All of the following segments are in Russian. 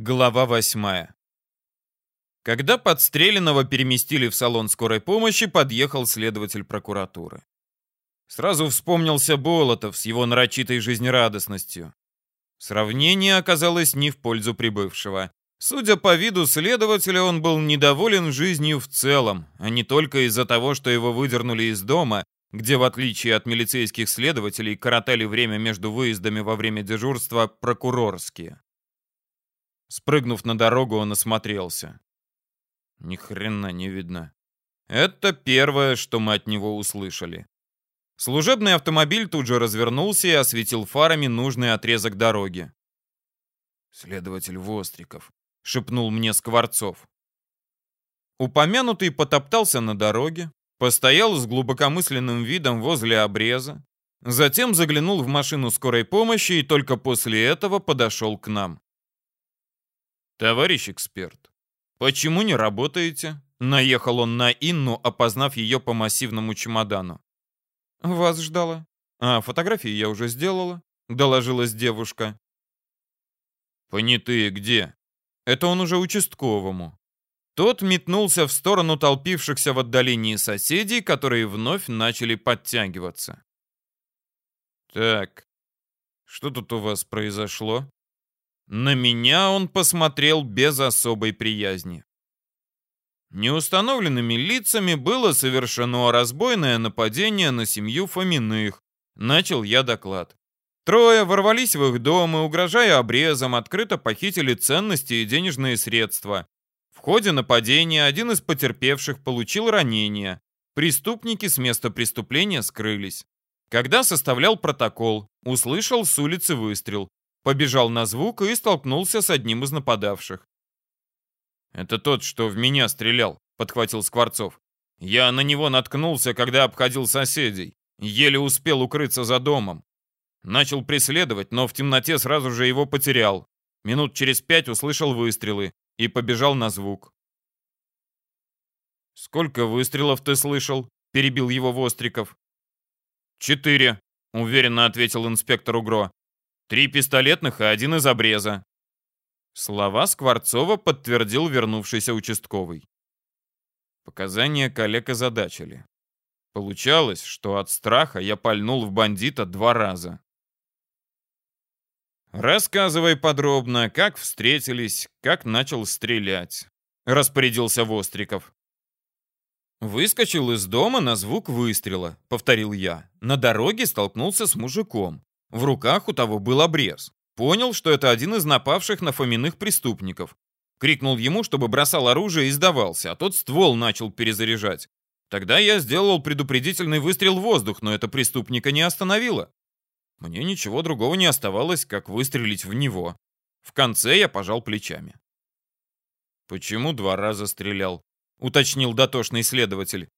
Глава восьмая. Когда подстреленного переместили в салон скорой помощи, подъехал следователь прокуратуры. Сразу вспомнился Болотов с его нарочитой жизнерадостностью. Сравнение оказалось не в пользу прибывшего. Судя по виду следователя, он был недоволен жизнью в целом, а не только из-за того, что его выдернули из дома, где, в отличие от милицейских следователей, коротали время между выездами во время дежурства прокурорские. Спрыгнув на дорогу, он осмотрелся. Ни хрена не видно. Это первое, что мы от него услышали. Служебный автомобиль тут же развернулся и осветил фарами нужный отрезок дороги. «Следователь Востриков», — шепнул мне Скворцов. Упомянутый потоптался на дороге, постоял с глубокомысленным видом возле обреза, затем заглянул в машину скорой помощи и только после этого подошел к нам. «Товарищ эксперт, почему не работаете?» Наехал он на Инну, опознав ее по массивному чемодану. «Вас ждала. А, фотографии я уже сделала», — доложилась девушка. «Понятые где?» Это он уже участковому. Тот метнулся в сторону толпившихся в отдалении соседей, которые вновь начали подтягиваться. «Так, что тут у вас произошло?» На меня он посмотрел без особой приязни. Неустановленными лицами было совершено разбойное нападение на семью Фоминых. Начал я доклад. Трое ворвались в их дом и, угрожая обрезом, открыто похитили ценности и денежные средства. В ходе нападения один из потерпевших получил ранение. Преступники с места преступления скрылись. Когда составлял протокол, услышал с улицы выстрел побежал на звук и столкнулся с одним из нападавших. «Это тот, что в меня стрелял», — подхватил Скворцов. «Я на него наткнулся, когда обходил соседей. Еле успел укрыться за домом. Начал преследовать, но в темноте сразу же его потерял. Минут через пять услышал выстрелы и побежал на звук. «Сколько выстрелов ты слышал?» — перебил его Востриков. «Четыре», — уверенно ответил инспектор Угро. Три пистолетных и один из обреза. Слова Скворцова подтвердил вернувшийся участковый. Показания коллег озадачили. Получалось, что от страха я пальнул в бандита два раза. «Рассказывай подробно, как встретились, как начал стрелять», — распорядился Востриков. «Выскочил из дома на звук выстрела», — повторил я. На дороге столкнулся с мужиком. В руках у того был обрез. Понял, что это один из напавших на Фоминых преступников. Крикнул ему, чтобы бросал оружие и сдавался, а тот ствол начал перезаряжать. Тогда я сделал предупредительный выстрел в воздух, но это преступника не остановило. Мне ничего другого не оставалось, как выстрелить в него. В конце я пожал плечами. «Почему два раза стрелял?» — уточнил дотошный следователь.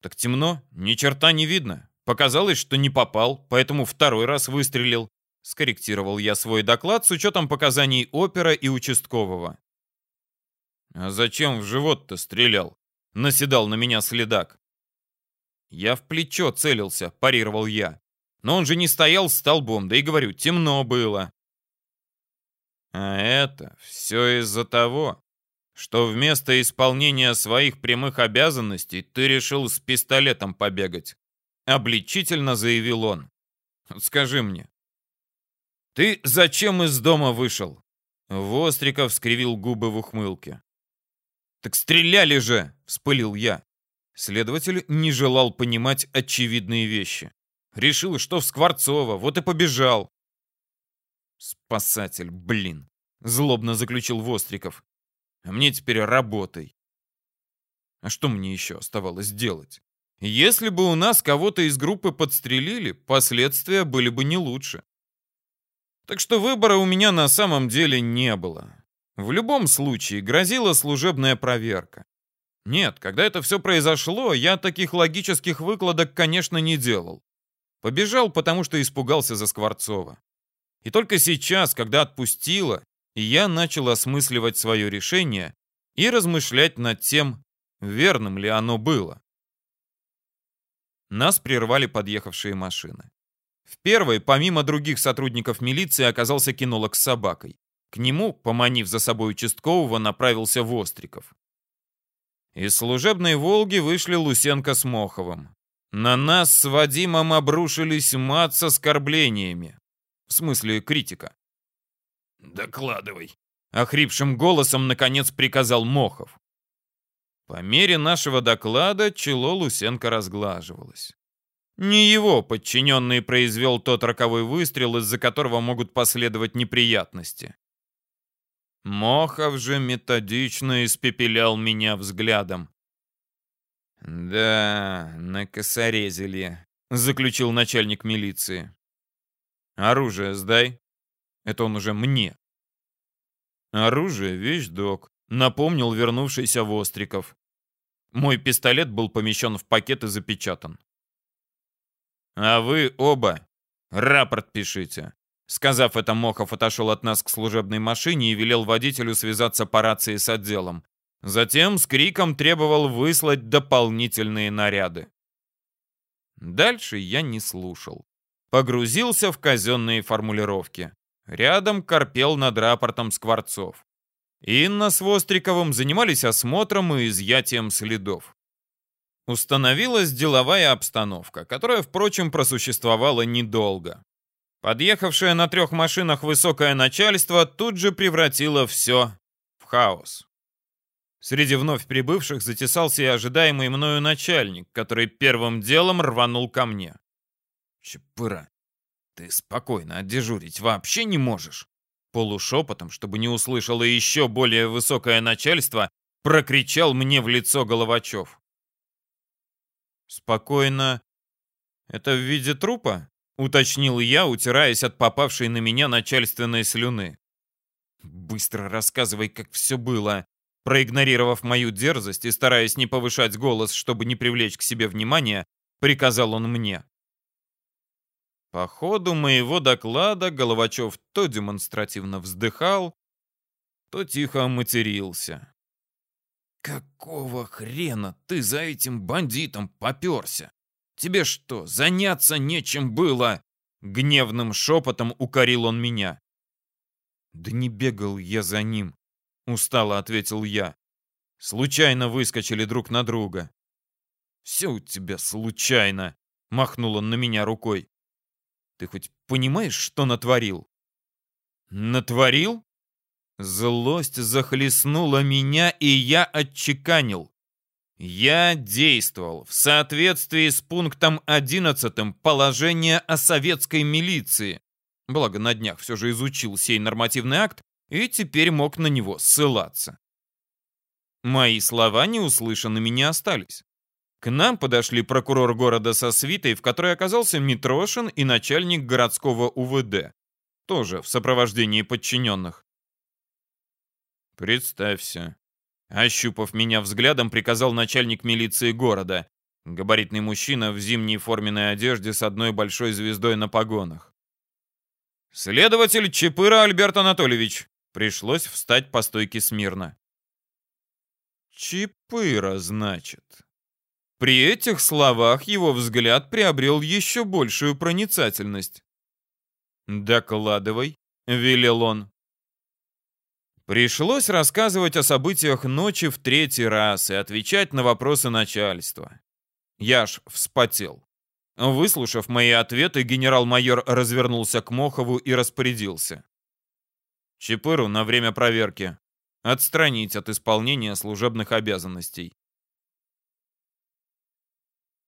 «Так темно, ни черта не видно. Показалось, что не попал, поэтому второй раз выстрелил. Скорректировал я свой доклад с учетом показаний опера и участкового. «А зачем в живот-то стрелял?» — наседал на меня следак. «Я в плечо целился», — парировал я. «Но он же не стоял столбом, да и говорю, темно было». «А это все из-за того, что вместо исполнения своих прямых обязанностей ты решил с пистолетом побегать. Обличительно заявил он. «Скажи мне, ты зачем из дома вышел?» Востриков скривил губы в ухмылке. «Так стреляли же!» — вспылил я. Следователь не желал понимать очевидные вещи. Решил, что в Скворцово, вот и побежал. «Спасатель, блин!» — злобно заключил Востриков. «А мне теперь работай». А что мне еще оставалось делать? Если бы у нас кого-то из группы подстрелили, последствия были бы не лучше. Так что выбора у меня на самом деле не было. В любом случае грозила служебная проверка. Нет, когда это все произошло, я таких логических выкладок, конечно, не делал. Побежал, потому что испугался за Скворцова. И только сейчас, когда отпустила, я начал осмысливать свое решение и размышлять над тем, верным ли оно было. Нас прервали подъехавшие машины. В первой, помимо других сотрудников милиции, оказался кинолог с собакой. К нему, поманив за собой участкового, направился Востриков. Из служебной «Волги» вышли Лусенко с Моховым. На нас с Вадимом обрушились мат с оскорблениями. В смысле, критика. «Докладывай», — охрипшим голосом, наконец, приказал Мохов. По мере нашего доклада чело Лусенко разглаживалось. Не его подчиненный произвел тот роковой выстрел, из-за которого могут последовать неприятности. Мохов же методично испепелял меня взглядом. «Да, накосорезили», — заключил начальник милиции. «Оружие сдай». Это он уже мне. «Оружие — вещдок», — напомнил вернувшийся Востриков. Мой пистолет был помещен в пакет и запечатан. А вы оба рапорт пишите. Сказав это, Мохов отошел от нас к служебной машине и велел водителю связаться по рации с отделом. Затем с криком требовал выслать дополнительные наряды. Дальше я не слушал. Погрузился в казенные формулировки. Рядом корпел над рапортом Скворцов. Инна с Востриковым занимались осмотром и изъятием следов. Установилась деловая обстановка, которая, впрочем, просуществовала недолго. Подъехавшее на трех машинах высокое начальство тут же превратило все в хаос. Среди вновь прибывших затесался и ожидаемый мною начальник, который первым делом рванул ко мне. «Чепыра, ты спокойно отдежурить вообще не можешь?» Полушепотом, чтобы не услышало еще более высокое начальство, прокричал мне в лицо Головачев. «Спокойно. Это в виде трупа?» — уточнил я, утираясь от попавшей на меня начальственной слюны. «Быстро рассказывай, как все было». Проигнорировав мою дерзость и стараясь не повышать голос, чтобы не привлечь к себе внимания, приказал он мне. По ходу моего доклада Головачев то демонстративно вздыхал, то тихо матерился. «Какого хрена ты за этим бандитом поперся? Тебе что, заняться нечем было?» Гневным шепотом укорил он меня. «Да не бегал я за ним», — устало ответил я. Случайно выскочили друг на друга. «Все у тебя случайно», — махнул он на меня рукой. «Ты хоть понимаешь, что натворил?» «Натворил?» Злость захлестнула меня, и я отчеканил. Я действовал в соответствии с пунктом 11 положения о советской милиции. Благо, на днях все же изучил сей нормативный акт и теперь мог на него ссылаться. Мои слова неуслышанными не остались. К нам подошли прокурор города со свитой, в которой оказался Митрошин и начальник городского УВД. Тоже в сопровождении подчиненных. «Представься». Ощупав меня взглядом, приказал начальник милиции города. Габаритный мужчина в зимней форменной одежде с одной большой звездой на погонах. «Следователь Чапыра Альберт Анатольевич!» Пришлось встать по стойке смирно. «Чапыра, значит». При этих словах его взгляд приобрел еще большую проницательность. «Докладывай», — велел он. Пришлось рассказывать о событиях ночи в третий раз и отвечать на вопросы начальства. Я ж вспотел. Выслушав мои ответы, генерал-майор развернулся к Мохову и распорядился. Чепыру на время проверки. Отстранить от исполнения служебных обязанностей.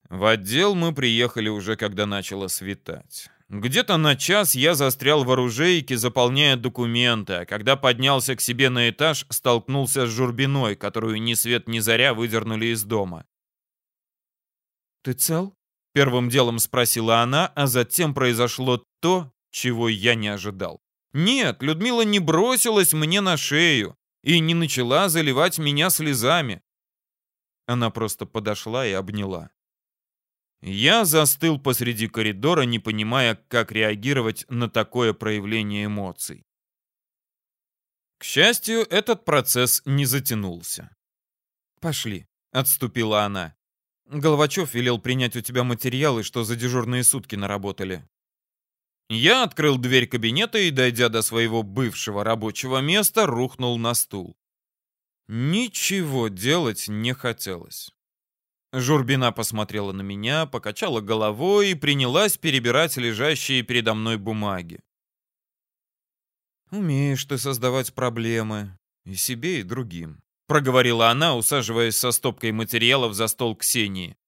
В отдел мы приехали уже, когда начало светать. Где-то на час я застрял в оружейке, заполняя документы, а когда поднялся к себе на этаж, столкнулся с Журбиной, которую ни свет ни заря выдернули из дома. «Ты цел?» — первым делом спросила она, а затем произошло то, чего я не ожидал. Нет, Людмила не бросилась мне на шею и не начала заливать меня слезами. Она просто подошла и обняла. Я застыл посреди коридора, не понимая, как реагировать на такое проявление эмоций. К счастью, этот процесс не затянулся. «Пошли», — отступила она. Головачев велел принять у тебя материалы, что за дежурные сутки наработали. Я открыл дверь кабинета и, дойдя до своего бывшего рабочего места, рухнул на стул. Ничего делать не хотелось. Журбина посмотрела на меня, покачала головой и принялась перебирать лежащие передо мной бумаги. «Умеешь ты создавать проблемы. И себе, и другим», — проговорила она, усаживаясь со стопкой материалов за стол Ксении.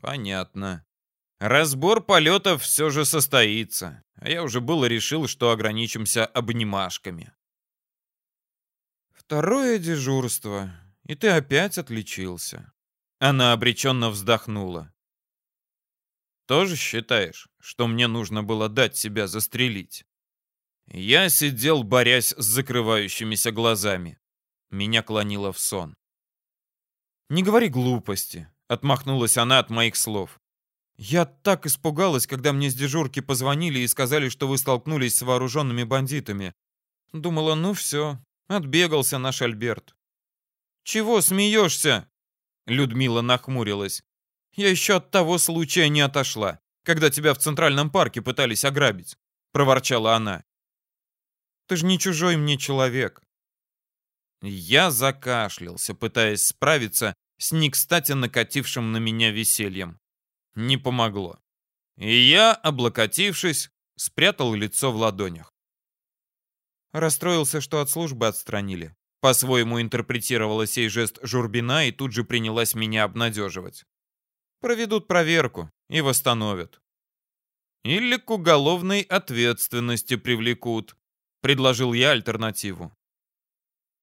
«Понятно. Разбор полетов все же состоится, а я уже было решил, что ограничимся обнимашками». «Второе дежурство, и ты опять отличился». Она обреченно вздохнула. «Тоже считаешь, что мне нужно было дать себя застрелить?» Я сидел, борясь с закрывающимися глазами. Меня клонило в сон. «Не говори глупости», — отмахнулась она от моих слов. «Я так испугалась, когда мне с дежурки позвонили и сказали, что вы столкнулись с вооруженными бандитами. Думала, ну все, отбегался наш Альберт». «Чего смеешься?» Людмила нахмурилась. «Я еще от того случая не отошла, когда тебя в Центральном парке пытались ограбить», — проворчала она. Ты же не чужой мне человек. Я закашлялся, пытаясь справиться с не кстати накатившим на меня весельем. Не помогло. И я, облокотившись, спрятал лицо в ладонях. Расстроился, что от службы отстранили. По-своему интерпретировала сей жест Журбина и тут же принялась меня обнадеживать. Проведут проверку и восстановят. Или к уголовной ответственности привлекут предложил я альтернативу.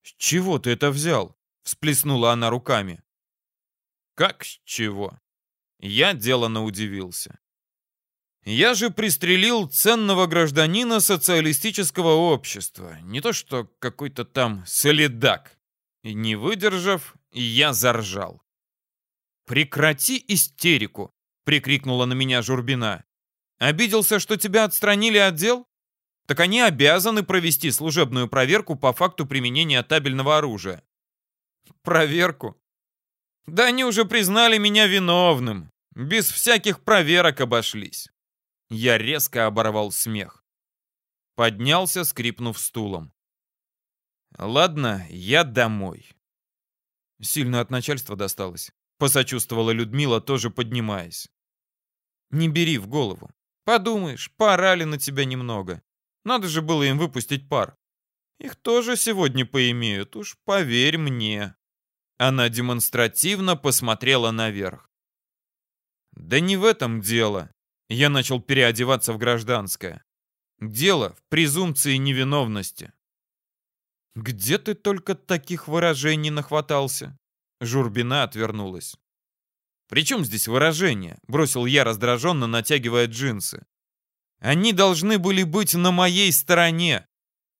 «С чего ты это взял?» — всплеснула она руками. «Как с чего?» Я делано удивился. «Я же пристрелил ценного гражданина социалистического общества, не то что какой-то там солидак». И не выдержав, я заржал. «Прекрати истерику!» — прикрикнула на меня Журбина. «Обиделся, что тебя отстранили от дел? так они обязаны провести служебную проверку по факту применения табельного оружия. Проверку? Да они уже признали меня виновным. Без всяких проверок обошлись. Я резко оборвал смех. Поднялся, скрипнув стулом. Ладно, я домой. Сильно от начальства досталось. Посочувствовала Людмила, тоже поднимаясь. Не бери в голову. Подумаешь, порали на тебя немного. Надо же было им выпустить пар. Их тоже сегодня поимеют, уж поверь мне. Она демонстративно посмотрела наверх. Да не в этом дело. Я начал переодеваться в гражданское. Дело в презумпции невиновности. Где ты только таких выражений нахватался? Журбина отвернулась. «При чем здесь выражение?» — бросил я раздраженно, натягивая джинсы. Они должны были быть на моей стороне.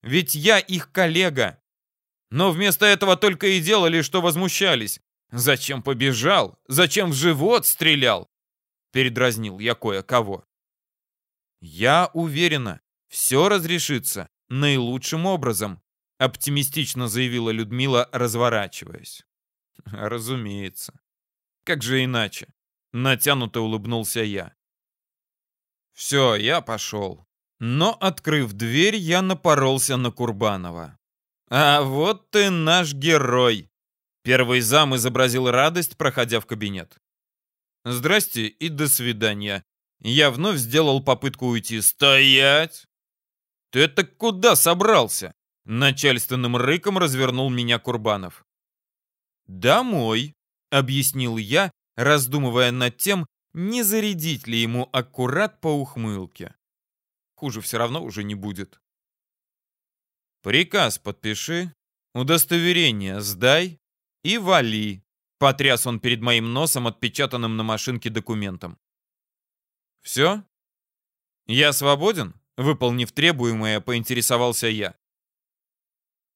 Ведь я их коллега. Но вместо этого только и делали, что возмущались. Зачем побежал? Зачем в живот стрелял? Передразнил я кое-кого. Я уверена, все разрешится наилучшим образом, оптимистично заявила Людмила, разворачиваясь. Разумеется. Как же иначе? Натянуто улыбнулся я. Все, я пошел. Но, открыв дверь, я напоролся на Курбанова. «А вот ты наш герой!» Первый зам изобразил радость, проходя в кабинет. «Здрасте и до свидания». Я вновь сделал попытку уйти. «Стоять!» «Ты это куда собрался?» Начальственным рыком развернул меня Курбанов. «Домой», — объяснил я, раздумывая над тем, не зарядить ли ему аккурат по ухмылке. Хуже все равно уже не будет. Приказ подпиши, удостоверение сдай и вали. Потряс он перед моим носом отпечатанным на машинке документом. Все? Я свободен? Выполнив требуемое, поинтересовался я.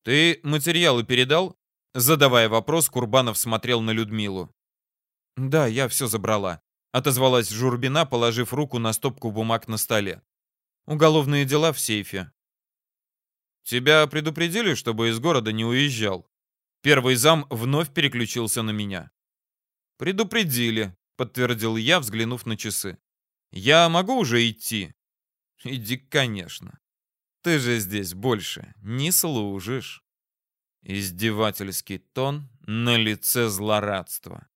Ты материалы передал? Задавая вопрос, Курбанов смотрел на Людмилу. Да, я все забрала. Отозвалась Журбина, положив руку на стопку бумаг на столе. Уголовные дела в сейфе. Тебя предупредили, чтобы из города не уезжал? Первый зам вновь переключился на меня. Предупредили, подтвердил я, взглянув на часы. Я могу уже идти? Иди, конечно. Ты же здесь больше не служишь. Издевательский тон на лице злорадства.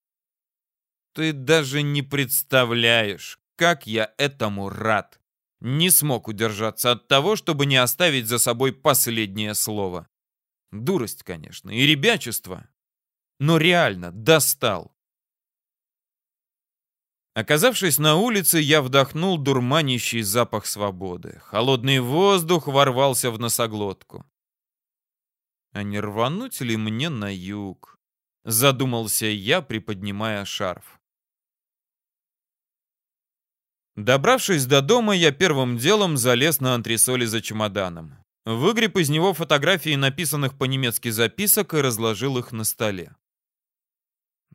Ты даже не представляешь, как я этому рад. Не смог удержаться от того, чтобы не оставить за собой последнее слово. Дурость, конечно, и ребячество. Но реально достал. Оказавшись на улице, я вдохнул дурманящий запах свободы. Холодный воздух ворвался в носоглотку. А не рвануть ли мне на юг? Задумался я, приподнимая шарф. Добравшись до дома, я первым делом залез на антресоли за чемоданом. Выгреб из него фотографии написанных по-немецки записок и разложил их на столе.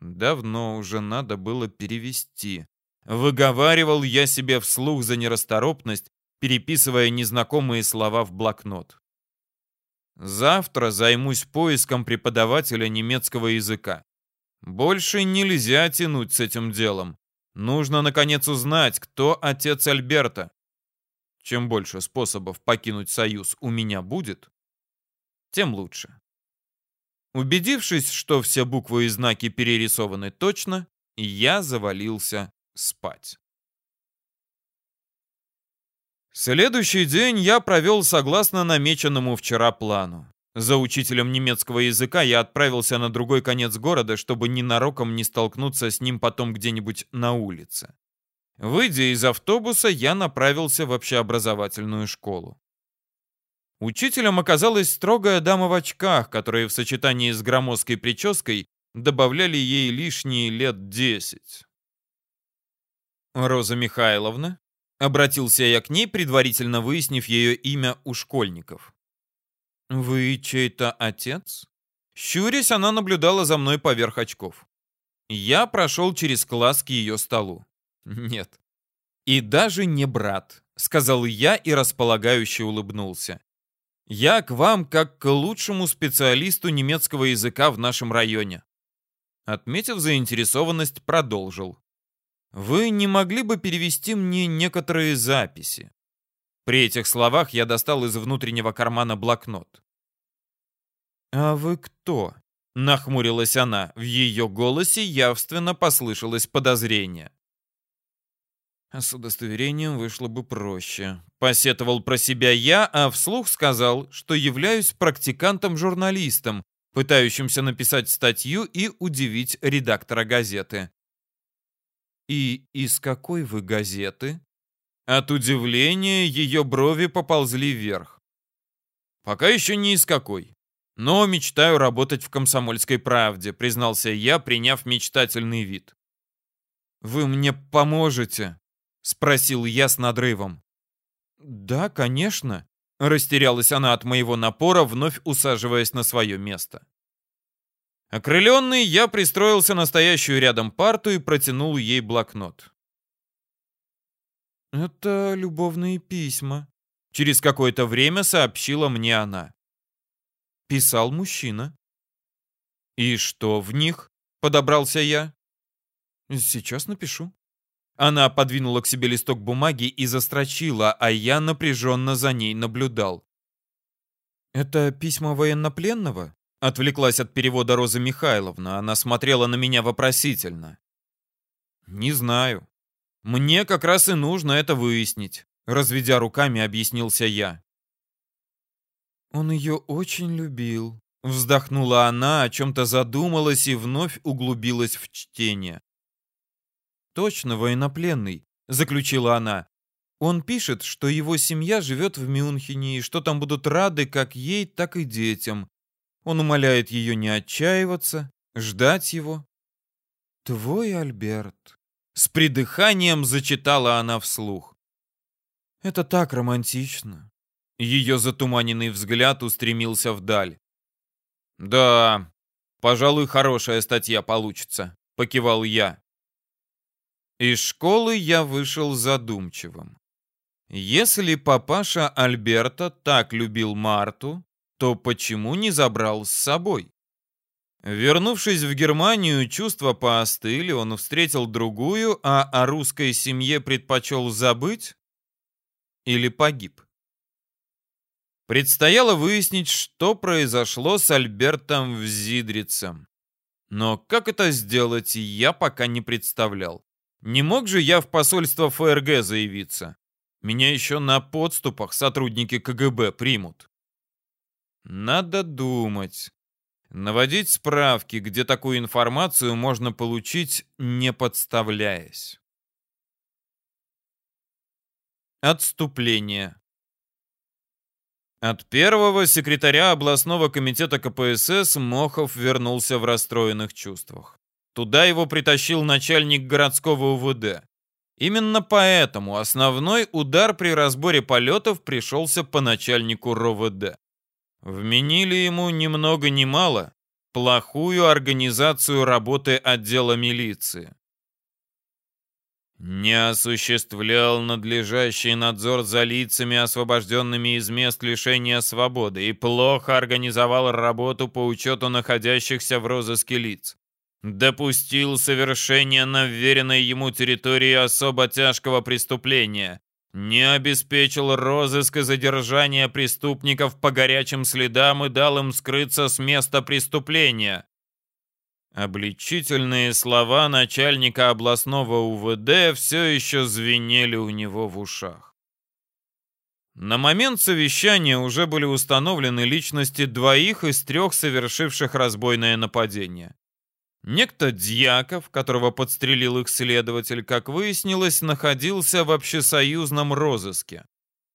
Давно уже надо было перевести. Выговаривал я себе вслух за нерасторопность, переписывая незнакомые слова в блокнот. Завтра займусь поиском преподавателя немецкого языка. Больше нельзя тянуть с этим делом. Нужно, наконец, узнать, кто отец Альберта. Чем больше способов покинуть Союз у меня будет, тем лучше. Убедившись, что все буквы и знаки перерисованы точно, я завалился спать. Следующий день я провел согласно намеченному вчера плану. За учителем немецкого языка я отправился на другой конец города, чтобы ненароком не столкнуться с ним потом где-нибудь на улице. Выйдя из автобуса, я направился в общеобразовательную школу. Учителем оказалась строгая дама в очках, которые в сочетании с громоздкой прической добавляли ей лишние лет десять. «Роза Михайловна?» Обратился я к ней, предварительно выяснив ее имя у школьников. «Вы чей-то отец?» Щурясь, она наблюдала за мной поверх очков. Я прошел через класс к ее столу. «Нет. И даже не брат», — сказал я и располагающе улыбнулся. «Я к вам как к лучшему специалисту немецкого языка в нашем районе». Отметив заинтересованность, продолжил. Вы не могли бы перевести мне некоторые записи? При этих словах я достал из внутреннего кармана блокнот. «А вы кто?» — нахмурилась она. В ее голосе явственно послышалось подозрение. «С удостоверением вышло бы проще», — посетовал про себя я, а вслух сказал, что являюсь практикантом-журналистом, пытающимся написать статью и удивить редактора газеты. «И из какой вы газеты?» От удивления ее брови поползли вверх. «Пока еще ни из какой. Но мечтаю работать в «Комсомольской правде», признался я, приняв мечтательный вид. «Вы мне поможете?» — спросил я с надрывом. «Да, конечно», — растерялась она от моего напора, вновь усаживаясь на свое место. Окрыленный, я пристроился на стоящую рядом парту и протянул ей блокнот. «Это любовные письма», — через какое-то время сообщила мне она. Писал мужчина. «И что в них?» — подобрался я. «Сейчас напишу». Она подвинула к себе листок бумаги и застрочила, а я напряженно за ней наблюдал. «Это письма военнопленного?» Отвлеклась от перевода Роза Михайловна. Она смотрела на меня вопросительно. «Не знаю. Мне как раз и нужно это выяснить», — разведя руками, объяснился я. «Он ее очень любил», — вздохнула она, о чем-то задумалась и вновь углубилась в чтение. «Точно военнопленный», — заключила она. «Он пишет, что его семья живет в Мюнхене и что там будут рады как ей, так и детям. Он умоляет ее не отчаиваться, ждать его. «Твой Альберт», — с придыханием зачитала она вслух. «Это так романтично». Ее затуманенный взгляд устремился вдаль. «Да, пожалуй, хорошая статья получится», — покивал я. Из школы я вышел задумчивым. Если папаша Альберта так любил Марту, то почему не забрал с собой? Вернувшись в Германию, чувства поостыли, он встретил другую, а о русской семье предпочел забыть? или погиб? Предстояло выяснить, что произошло с Альбертом Взидрицем. Но как это сделать, я пока не представлял. Не мог же я в посольство ФРГ заявиться? Меня еще на подступах сотрудники КГБ примут. Надо думать. Наводить справки, где такую информацию можно получить, не подставляясь. Отступление. От первого секретаря областного комитета КПСС Мохов вернулся в расстроенных чувствах. Туда его притащил начальник городского УВД. Именно поэтому основной удар при разборе полетов пришелся по начальнику РОВД. Вменили ему ни много ни мало плохую организацию работы отдела милиции. Не осуществлял надлежащий надзор за лицами, освобожденными из мест лишения свободы, и плохо организовал работу по учету находящихся в розыске лиц. Допустил совершение на вверенной ему территории особо тяжкого преступления, не обеспечил розыск и задержание преступников по горячим следам и дал им скрыться с места преступления. Обличительные слова начальника областного УВД все еще звенели у него в ушах. На момент совещания уже были установлены личности двоих из трех совершивших разбойное нападение. Некто Дьяков, которого подстрелил их следователь, как выяснилось, находился в общесоюзном розыске.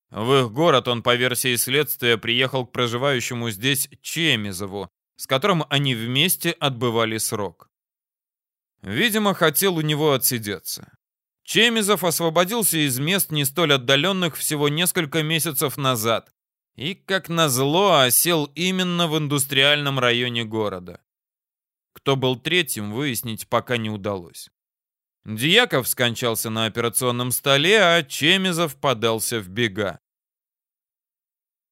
В их город он, по версии следствия, приехал к проживающему здесь Чемизову, с которым они вместе отбывали срок. Видимо, хотел у него отсидеться. Чемизов освободился из мест не столь отдаленных всего несколько месяцев назад и, как назло, осел именно в индустриальном районе города. Кто был третьим, выяснить пока не удалось. Дьяков скончался на операционном столе, а Чемизов подался в бега.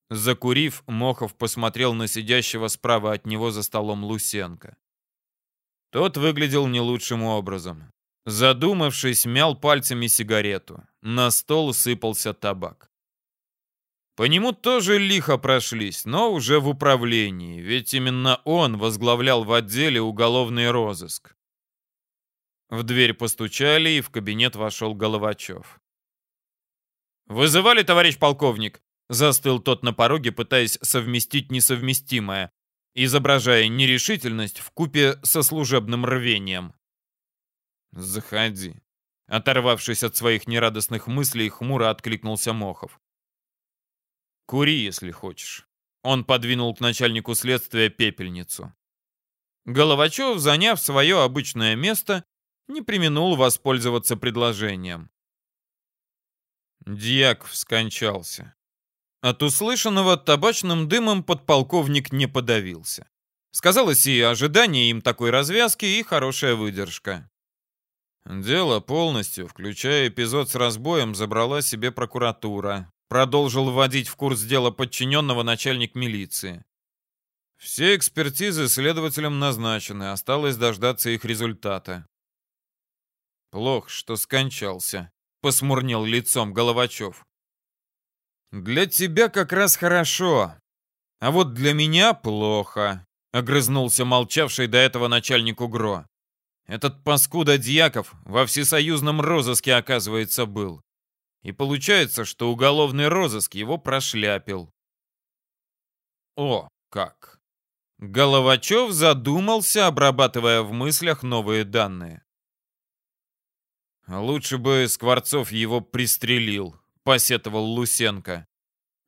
Закурив, Мохов посмотрел на сидящего справа от него за столом Лусенко. Тот выглядел не лучшим образом. Задумавшись, мял пальцами сигарету. На стол сыпался табак. По нему тоже лихо прошлись, но уже в управлении, ведь именно он возглавлял в отделе уголовный розыск. В дверь постучали, и в кабинет вошел Головачев. «Вызывали, товарищ полковник?» Застыл тот на пороге, пытаясь совместить несовместимое, изображая нерешительность в купе со служебным рвением. «Заходи». Оторвавшись от своих нерадостных мыслей, хмуро откликнулся Мохов. Кури, если хочешь. Он подвинул к начальнику следствия пепельницу. Головачев, заняв свое обычное место, не применул воспользоваться предложением. Дьяков скончался. От услышанного табачным дымом подполковник не подавился. Сказалось и ожидание им такой развязки, и хорошая выдержка. Дело полностью, включая эпизод с разбоем, забрала себе прокуратура. Продолжил вводить в курс дела подчиненного начальник милиции. Все экспертизы следователям назначены, осталось дождаться их результата. Плохо, что скончался, посмурнел лицом Головачев. Для тебя как раз хорошо, а вот для меня плохо, огрызнулся молчавший до этого начальник УГРО. Этот паскуда Дьяков во всесоюзном розыске, оказывается, был. И получается, что уголовный розыск его прошляпил. О, как! Головачев задумался, обрабатывая в мыслях новые данные. «Лучше бы Скворцов его пристрелил», — посетовал Лусенко.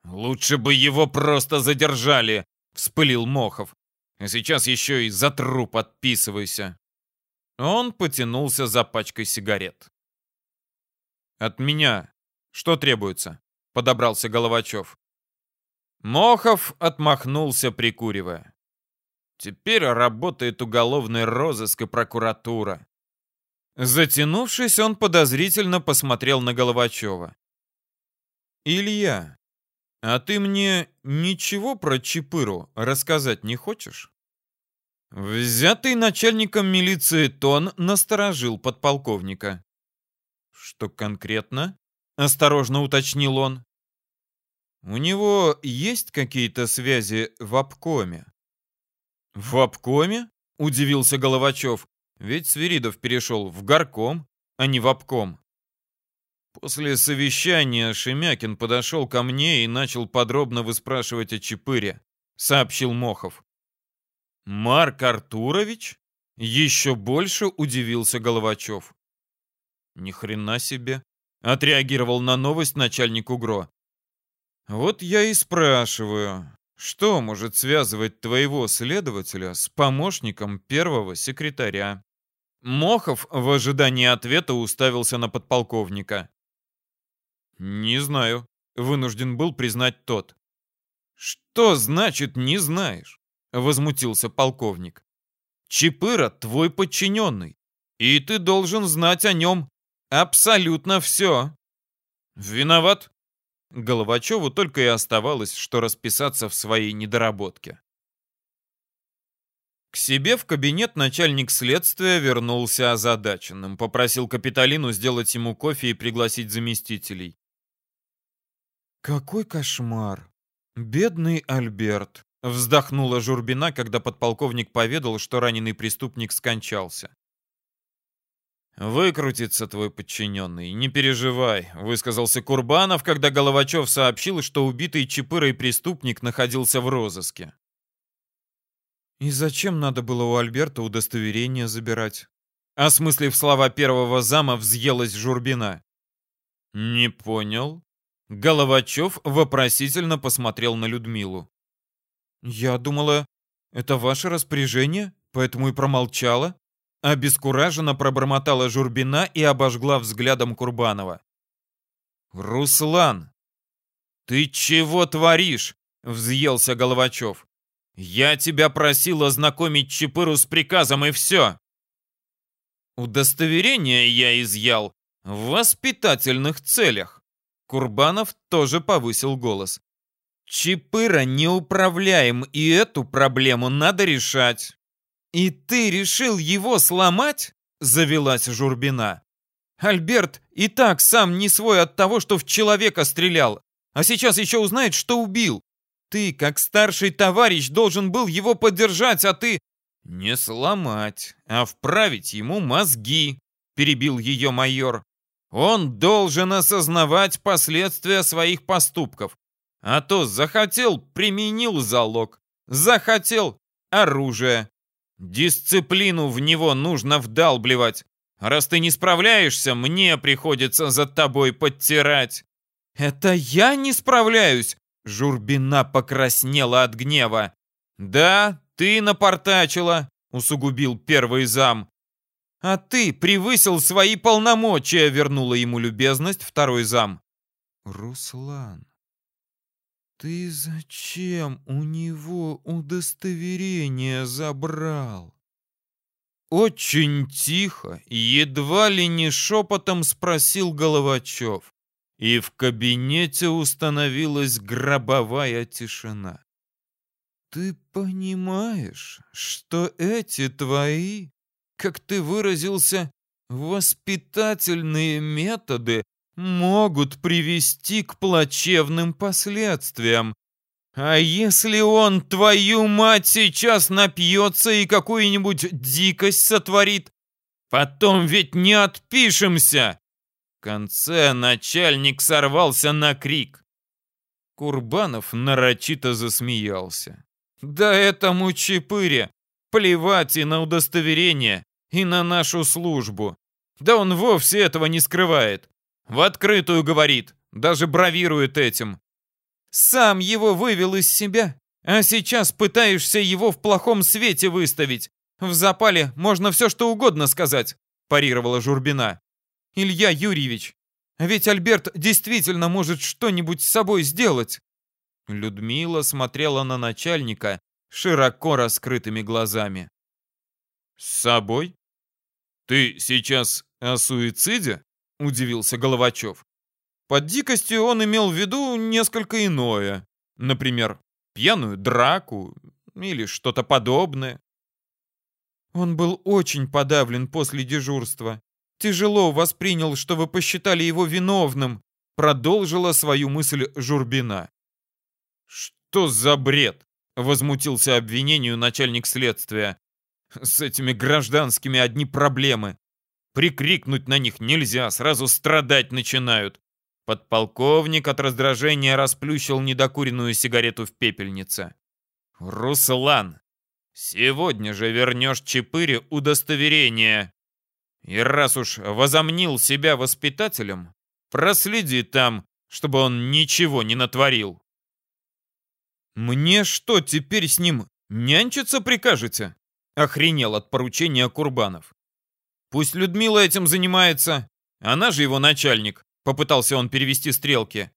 «Лучше бы его просто задержали», — вспылил Мохов. «А сейчас еще и за труп отписывайся». Он потянулся за пачкой сигарет. «От меня что требуется?» — подобрался Головачев. Мохов отмахнулся, прикуривая. Теперь работает уголовный розыск и прокуратура. Затянувшись, он подозрительно посмотрел на Головачева. «Илья, а ты мне ничего про Чапыру рассказать не хочешь?» Взятый начальником милиции тон насторожил подполковника. «Что конкретно?» Осторожно уточнил он. У него есть какие-то связи в обкоме? В обкоме? Удивился Головачев. Ведь Свиридов перешел в горком, а не в обком. После совещания Шемякин подошел ко мне и начал подробно выспрашивать о Чапыре, сообщил Мохов. Марк Артурович? Еще больше удивился Головачев. Ни хрена себе, отреагировал на новость начальник УГРО. Вот я и спрашиваю, что может связывать твоего следователя с помощником первого секретаря? Мохов в ожидании ответа уставился на подполковника. «Не знаю», — вынужден был признать тот. «Что значит «не знаешь»?» — возмутился полковник. «Чапыра твой подчиненный, и ты должен знать о нем абсолютно все». «Виноват?» Головачеву только и оставалось, что расписаться в своей недоработке. К себе в кабинет начальник следствия вернулся озадаченным. Попросил Капитолину сделать ему кофе и пригласить заместителей. «Какой кошмар! Бедный Альберт!» Вздохнула Журбина, когда подполковник поведал, что раненый преступник скончался. «Выкрутится твой подчиненный, не переживай», — высказался Курбанов, когда Головачев сообщил, что убитый Чапырой преступник находился в розыске. «И зачем надо было у Альберта удостоверение забирать?» Осмыслив слова первого зама, взъелась Журбина. «Не понял». Головачев вопросительно посмотрел на Людмилу. «Я думала, это ваше распоряжение, поэтому и промолчала». Обескураженно пробормотала Журбина и обожгла взглядом Курбанова. «Руслан, ты чего творишь?» — взъелся Головачев. «Я тебя просил ознакомить Чапыру с приказом, и все!» «Удостоверение я изъял в воспитательных целях!» Курбанов тоже повысил голос. «Чапыра неуправляем, и эту проблему надо решать!» «И ты решил его сломать?» — завелась Журбина. «Альберт и так сам не свой от того, что в человека стрелял, а сейчас еще узнает, что убил. Ты, как старший товарищ, должен был его поддержать, а ты...» «Не сломать, а вправить ему мозги», — перебил ее майор. «Он должен осознавать последствия своих поступков. А то захотел — применил залог, захотел — оружие. Дисциплину в него нужно вдалбливать. Раз ты не справляешься, мне приходится за тобой подтирать». «Это я не справляюсь?» Журбина покраснела от гнева. «Да, ты напортачила», — усугубил первый зам. «А ты превысил свои полномочия», — вернула ему любезность второй зам. «Руслан, ты зачем у него удостоверение забрал?» Очень тихо, едва ли не шепотом спросил Головачев и в кабинете установилась гробовая тишина. «Ты понимаешь, что эти твои, как ты выразился, воспитательные методы могут привести к плачевным последствиям. А если он, твою мать, сейчас напьется и какую-нибудь дикость сотворит? Потом ведь не отпишемся!» конце начальник сорвался на крик. Курбанов нарочито засмеялся. «Да этому чепыре плевать и на удостоверение, и на нашу службу. Да он вовсе этого не скрывает. В открытую говорит, даже бравирует этим. Сам его вывел из себя, а сейчас пытаешься его в плохом свете выставить. В запале можно все что угодно сказать», парировала Журбина. Илья Юрьевич. Ведь Альберт действительно может что-нибудь с собой сделать. Людмила смотрела на начальника широко раскрытыми глазами. «С собой? Ты сейчас о суициде?» — удивился Головачев. Под дикостью он имел в виду несколько иное. Например, пьяную драку или что-то подобное. Он был очень подавлен после дежурства тяжело воспринял, что вы посчитали его виновным», продолжила свою мысль Журбина. Что за бред? Возмутился обвинению начальник следствия. С этими гражданскими одни проблемы. Прикрикнуть на них нельзя, сразу страдать начинают. Подполковник от раздражения расплющил недокуренную сигарету в пепельнице. «Руслан, сегодня же вернешь Чапыре удостоверение. И раз уж возомнил себя воспитателем, проследи там, чтобы он ничего не натворил». «Мне что, теперь с ним нянчиться прикажете?» Охренел от поручения Курбанов. «Пусть Людмила этим занимается. Она же его начальник», — попытался он перевести стрелки.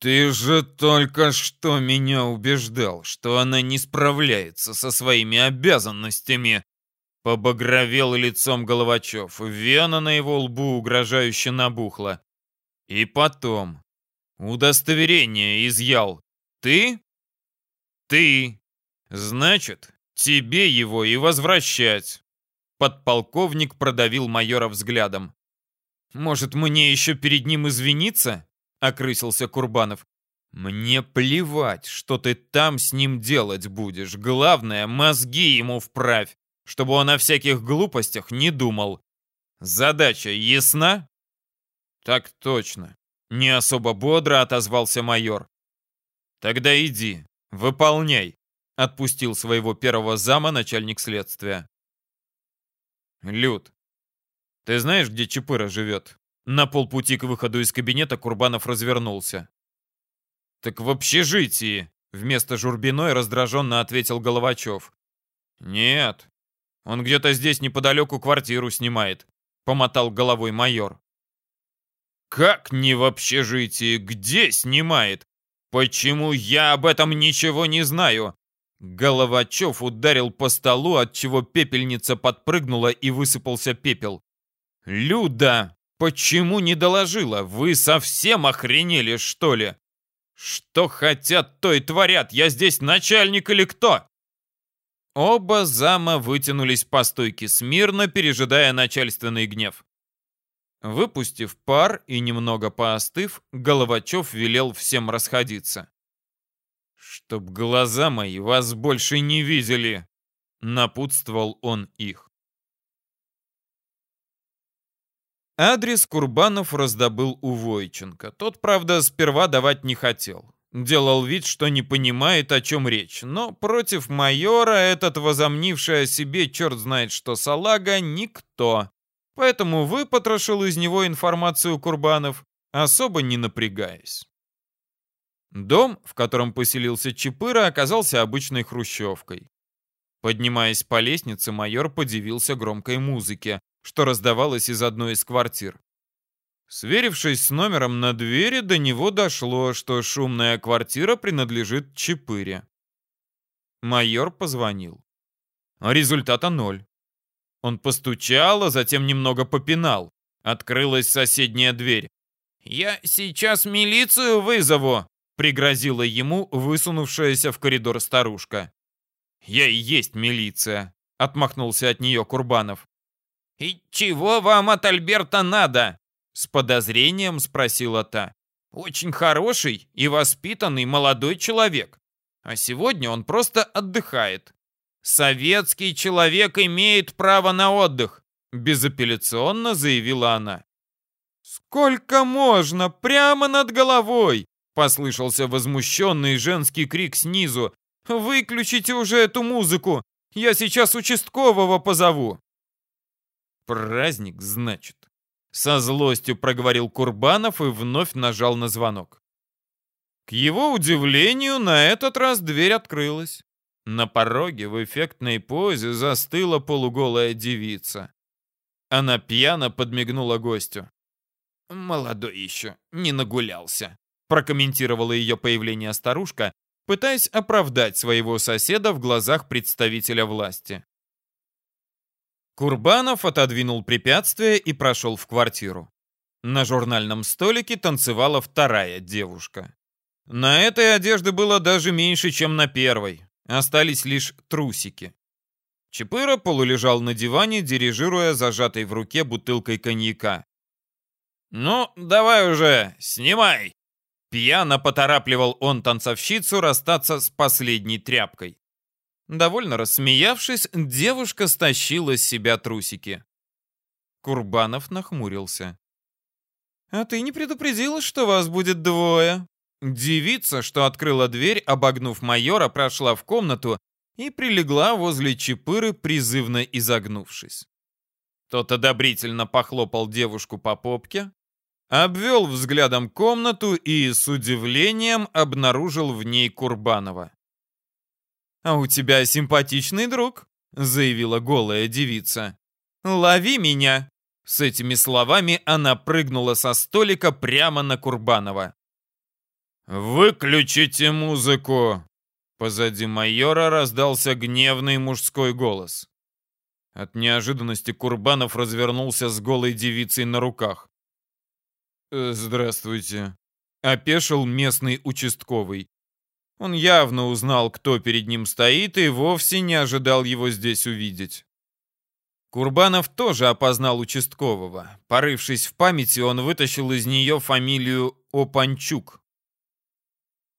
«Ты же только что меня убеждал, что она не справляется со своими обязанностями!» Побагровел лицом Головачев. Вена на его лбу угрожающе набухла. «И потом. Удостоверение изъял. Ты? Ты. Значит, тебе его и возвращать. Подполковник продавил майора взглядом. Может, мне еще перед ним извиниться? Окрысился Курбанов. Мне плевать, что ты там с ним делать будешь. Главное, мозги ему вправь, чтобы он о всяких глупостях не думал. Задача ясна? Так точно. Не особо бодро отозвался майор. «Тогда иди, выполняй», — отпустил своего первого зама начальник следствия. «Люд, ты знаешь, где Чапыра живет?» На полпути к выходу из кабинета Курбанов развернулся. «Так в общежитии», — вместо Журбиной раздраженно ответил Головачев. «Нет, он где-то здесь неподалеку квартиру снимает», — помотал головой майор. «Как не в общежитии? Где снимает? «Почему я об этом ничего не знаю?» Головачев ударил по столу, отчего пепельница подпрыгнула и высыпался пепел. «Люда, почему не доложила? Вы совсем охренели, что ли? Что хотят, то и творят. Я здесь начальник или кто?» Оба зама вытянулись по стойке смирно, пережидая начальственный гнев. Выпустив пар и немного поостыв, Головачев велел всем расходиться. «Чтоб глаза мои вас больше не видели!» — напутствовал он их. Адрес Курбанов раздобыл у Войченко. Тот, правда, сперва давать не хотел. Делал вид, что не понимает, о чем речь. Но против майора этот возомнивший о себе черт знает что салага никто. Поэтому выпотрошил из него информацию Курбанов, особо не напрягаясь. Дом, в котором поселился Чапыра, оказался обычной хрущевкой. Поднимаясь по лестнице, майор подивился громкой музыке, что раздавалось из одной из квартир. Сверившись с номером на двери, до него дошло, что шумная квартира принадлежит Чапыре. Майор позвонил. Результата ноль. Он постучал, а затем немного попинал. Открылась соседняя дверь. «Я сейчас милицию вызову!» — пригрозила ему высунувшаяся в коридор старушка. «Я и есть милиция», — отмахнулся от нее Курбанов. «И чего вам от Альберта надо?» — с подозрением спросила та. «Очень хороший и воспитанный молодой человек. А сегодня он просто отдыхает. «Советский человек имеет право на отдых», — безапелляционно заявила она. «Сколько можно? Прямо над головой!» — послышался возмущенный женский крик снизу. «Выключите уже эту музыку! Я сейчас участкового позову!» «Праздник, значит?» Со злостью проговорил Курбанов и вновь нажал на звонок. К его удивлению, на этот раз дверь открылась. На пороге в эффектной позе застыла полуголая девица. Она пьяно подмигнула гостю. «Молодой еще, не нагулялся», прокомментировала ее появление старушка, пытаясь оправдать своего соседа в глазах представителя власти. Курбанов отодвинул препятствие и прошел в квартиру. На журнальном столике танцевала вторая девушка. На этой одежды было даже меньше, чем на первой. Остались лишь трусики. Чапыра полулежал на диване, дирижируя зажатой в руке бутылкой коньяка. «Ну, давай уже, снимай!» Пьяно поторапливал он танцовщицу расстаться с последней тряпкой. Довольно рассмеявшись, девушка стащила с себя трусики. Курбанов нахмурился. «А ты не предупредила, что вас будет двое?» Девица, что открыла дверь, обогнув майора, прошла в комнату и прилегла возле Чапыры, призывно изогнувшись. Тот одобрительно похлопал девушку по попке, обвел взглядом комнату и с удивлением обнаружил в ней Курбанова. «А у тебя симпатичный друг», — заявила голая девица. «Лови меня!» С этими словами она прыгнула со столика прямо на Курбанова. «Выключите музыку!» Позади майора раздался гневный мужской голос. От неожиданности Курбанов развернулся с голой девицей на руках. «Э, «Здравствуйте», — опешил местный участковый. Он явно узнал, кто перед ним стоит, и вовсе не ожидал его здесь увидеть. Курбанов тоже опознал участкового. Порывшись в памяти, он вытащил из нее фамилию Опанчук.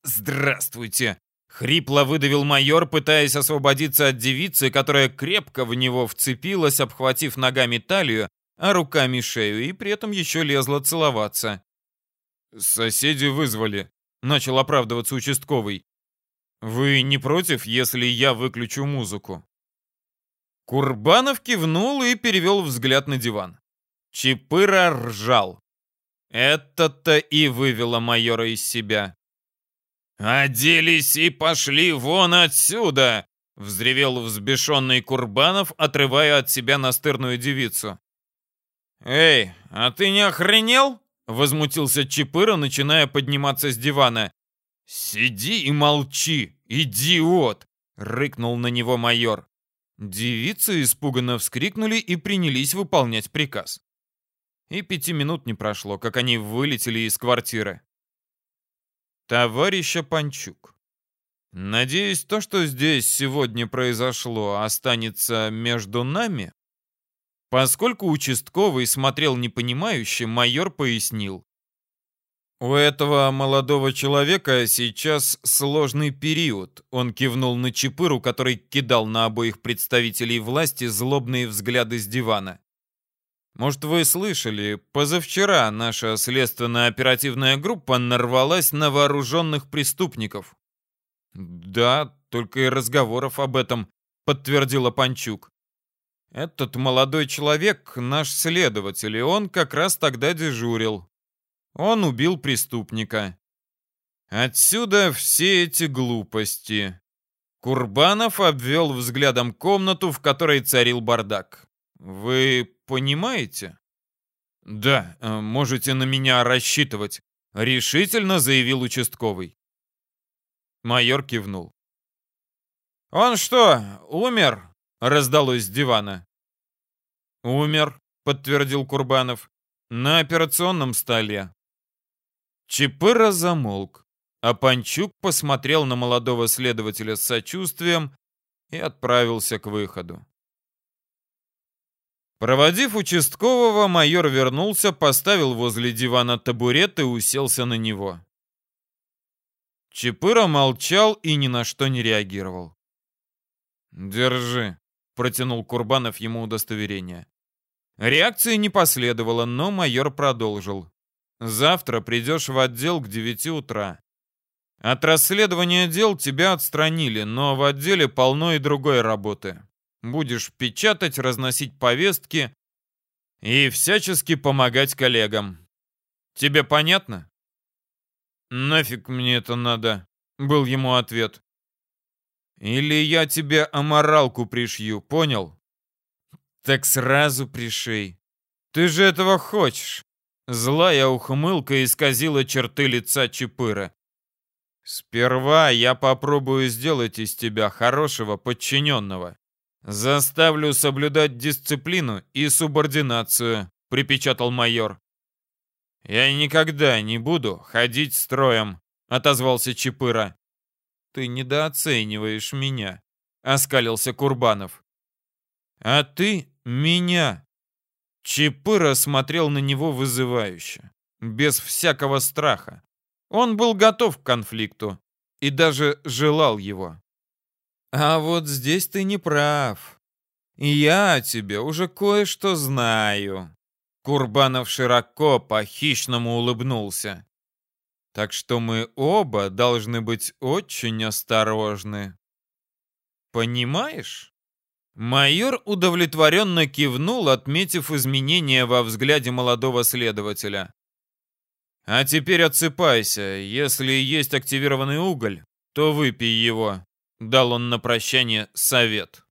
«Здравствуйте!» — хрипло выдавил майор, пытаясь освободиться от девицы, которая крепко в него вцепилась, обхватив ногами талию, а руками шею, и при этом еще лезла целоваться. «Соседи вызвали», — начал оправдываться участковый. «Вы не против, если я выключу музыку?» Курбанов кивнул и перевел взгляд на диван. Чипыра ржал. Это-то и вывело майора из себя. «Оделись и пошли вон отсюда!» — взревел взбешенный Курбанов, отрывая от себя настырную девицу. «Эй, а ты не охренел?» — возмутился Чипыра, начиная подниматься с дивана. «Сиди и молчи, идиот!» — рыкнул на него майор. Девицы испуганно вскрикнули и принялись выполнять приказ. И пяти минут не прошло, как они вылетели из квартиры. Товарища Панчук. Надеюсь, то, что здесь сегодня произошло, останется между нами? Поскольку участковый смотрел непонимающе, майор пояснил. «У этого молодого человека сейчас сложный период», — он кивнул на Чапыру, который кидал на обоих представителей власти злобные взгляды с дивана. «Может, вы слышали, позавчера наша следственно-оперативная группа нарвалась на вооруженных преступников?» «Да, только и разговоров об этом», — подтвердила Панчук. «Этот молодой человек — наш следователь, и он как раз тогда дежурил. Он убил преступника. Отсюда все эти глупости. Курбанов обвел взглядом комнату, в которой царил бардак. Вы понимаете? Да, э, можете на меня рассчитывать, решительно заявил участковый. Майор кивнул. Он что, умер? Раздалось с дивана. Умер, подтвердил Курбанов. На операционном столе. Чапыра замолк, а Панчук посмотрел на молодого следователя с сочувствием и отправился к выходу. Проводив участкового, майор вернулся, поставил возле дивана табурет и уселся на него. Чапыра молчал и ни на что не реагировал. «Держи», — протянул Курбанов ему удостоверение. Реакции не последовало, но майор продолжил. Завтра придешь в отдел к 9 утра. От расследования дел тебя отстранили, но в отделе полно и другой работы. Будешь печатать, разносить повестки и всячески помогать коллегам. Тебе понятно? Нафиг мне это надо, был ему ответ. Или я тебе аморалку пришью, понял? Так сразу пришей. Ты же этого хочешь. Злая ухмылка исказила черты лица Чапыра. «Сперва я попробую сделать из тебя хорошего подчиненного. Заставлю соблюдать дисциплину и субординацию», — припечатал майор. «Я никогда не буду ходить строем», — отозвался Чапыра. «Ты недооцениваешь меня», — оскалился Курбанов. «А ты меня», Чапыра смотрел на него вызывающе, без всякого страха. Он был готов к конфликту и даже желал его. А вот здесь ты не прав. Я о тебе уже кое-что знаю. Курбанов широко по-хищному улыбнулся. Так что мы оба должны быть очень осторожны. Понимаешь? Майор удовлетворенно кивнул, отметив изменения во взгляде молодого следователя. «А теперь отсыпайся. Если есть активированный уголь, то выпей его», — дал он на прощание совет.